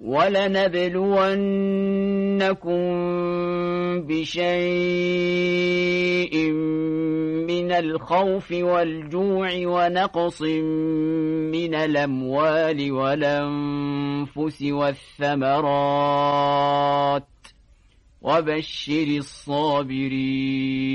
ولنبلونكم بشيء من الخوف والجوع ونقص من الأموال والأنفس والثمرات. وبشر الصابرين.